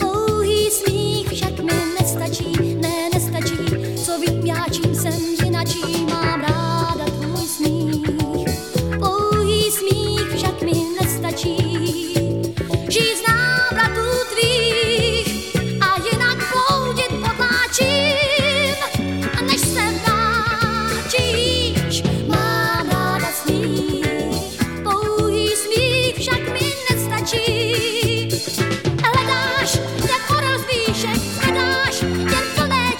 Pouhý smích však mi nestačí, ne nestačí, co vím já, čím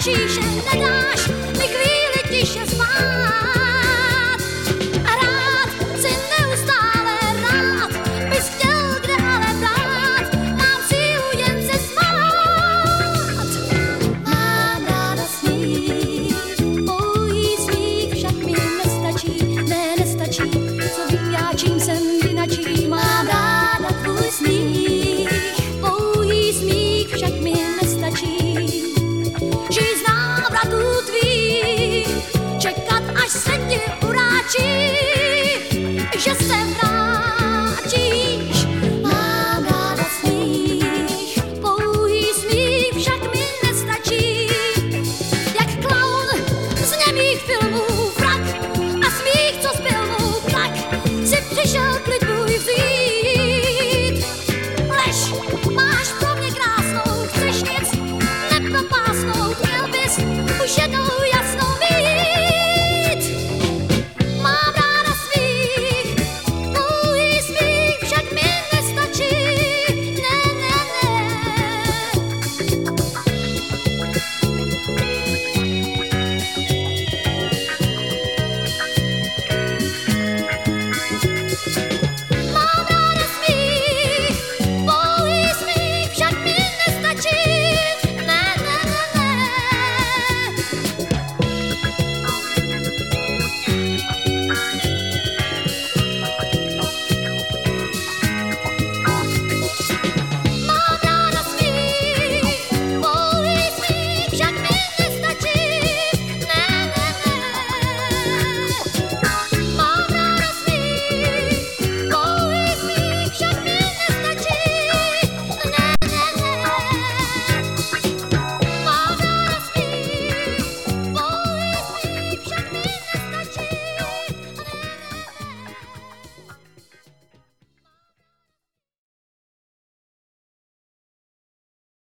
是什么大事 až se ti uráčí, že se vrátíš. Mám ráda smích, pouhý smích však mi nestačí. Jak klaun z němých filmů vrak a smích, co zbyl mu tak, si přišel klid můj vzít. Lež, máš pro mě krásnou, chceš nic nepropásnout, měl bys